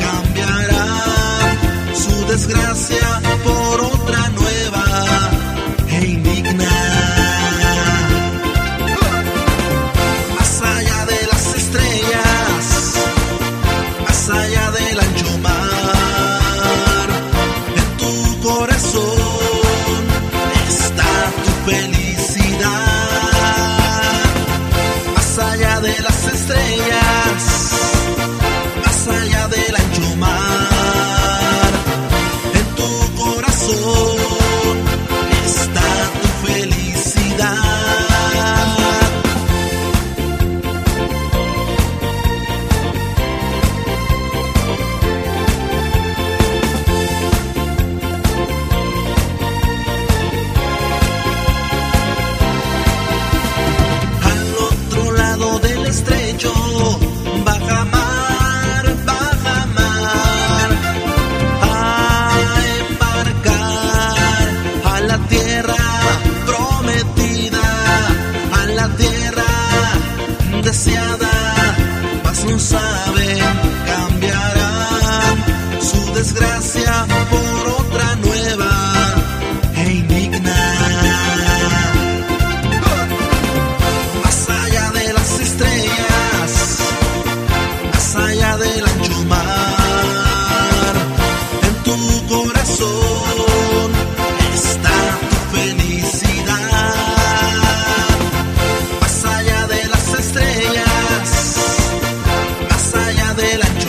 cambiará su desgracia por otra nueva e indigna. Más allá de las estrellas, más allá del ancho mar, en tu corazón está tu felicidad. Más allá de las estrellas. Estrecho, baja mar, baja mar, a embarcar a la tierra prometida, a la tierra deseada, mas no saben, cambiarán su desgracia de las estrellas, más allá del ancho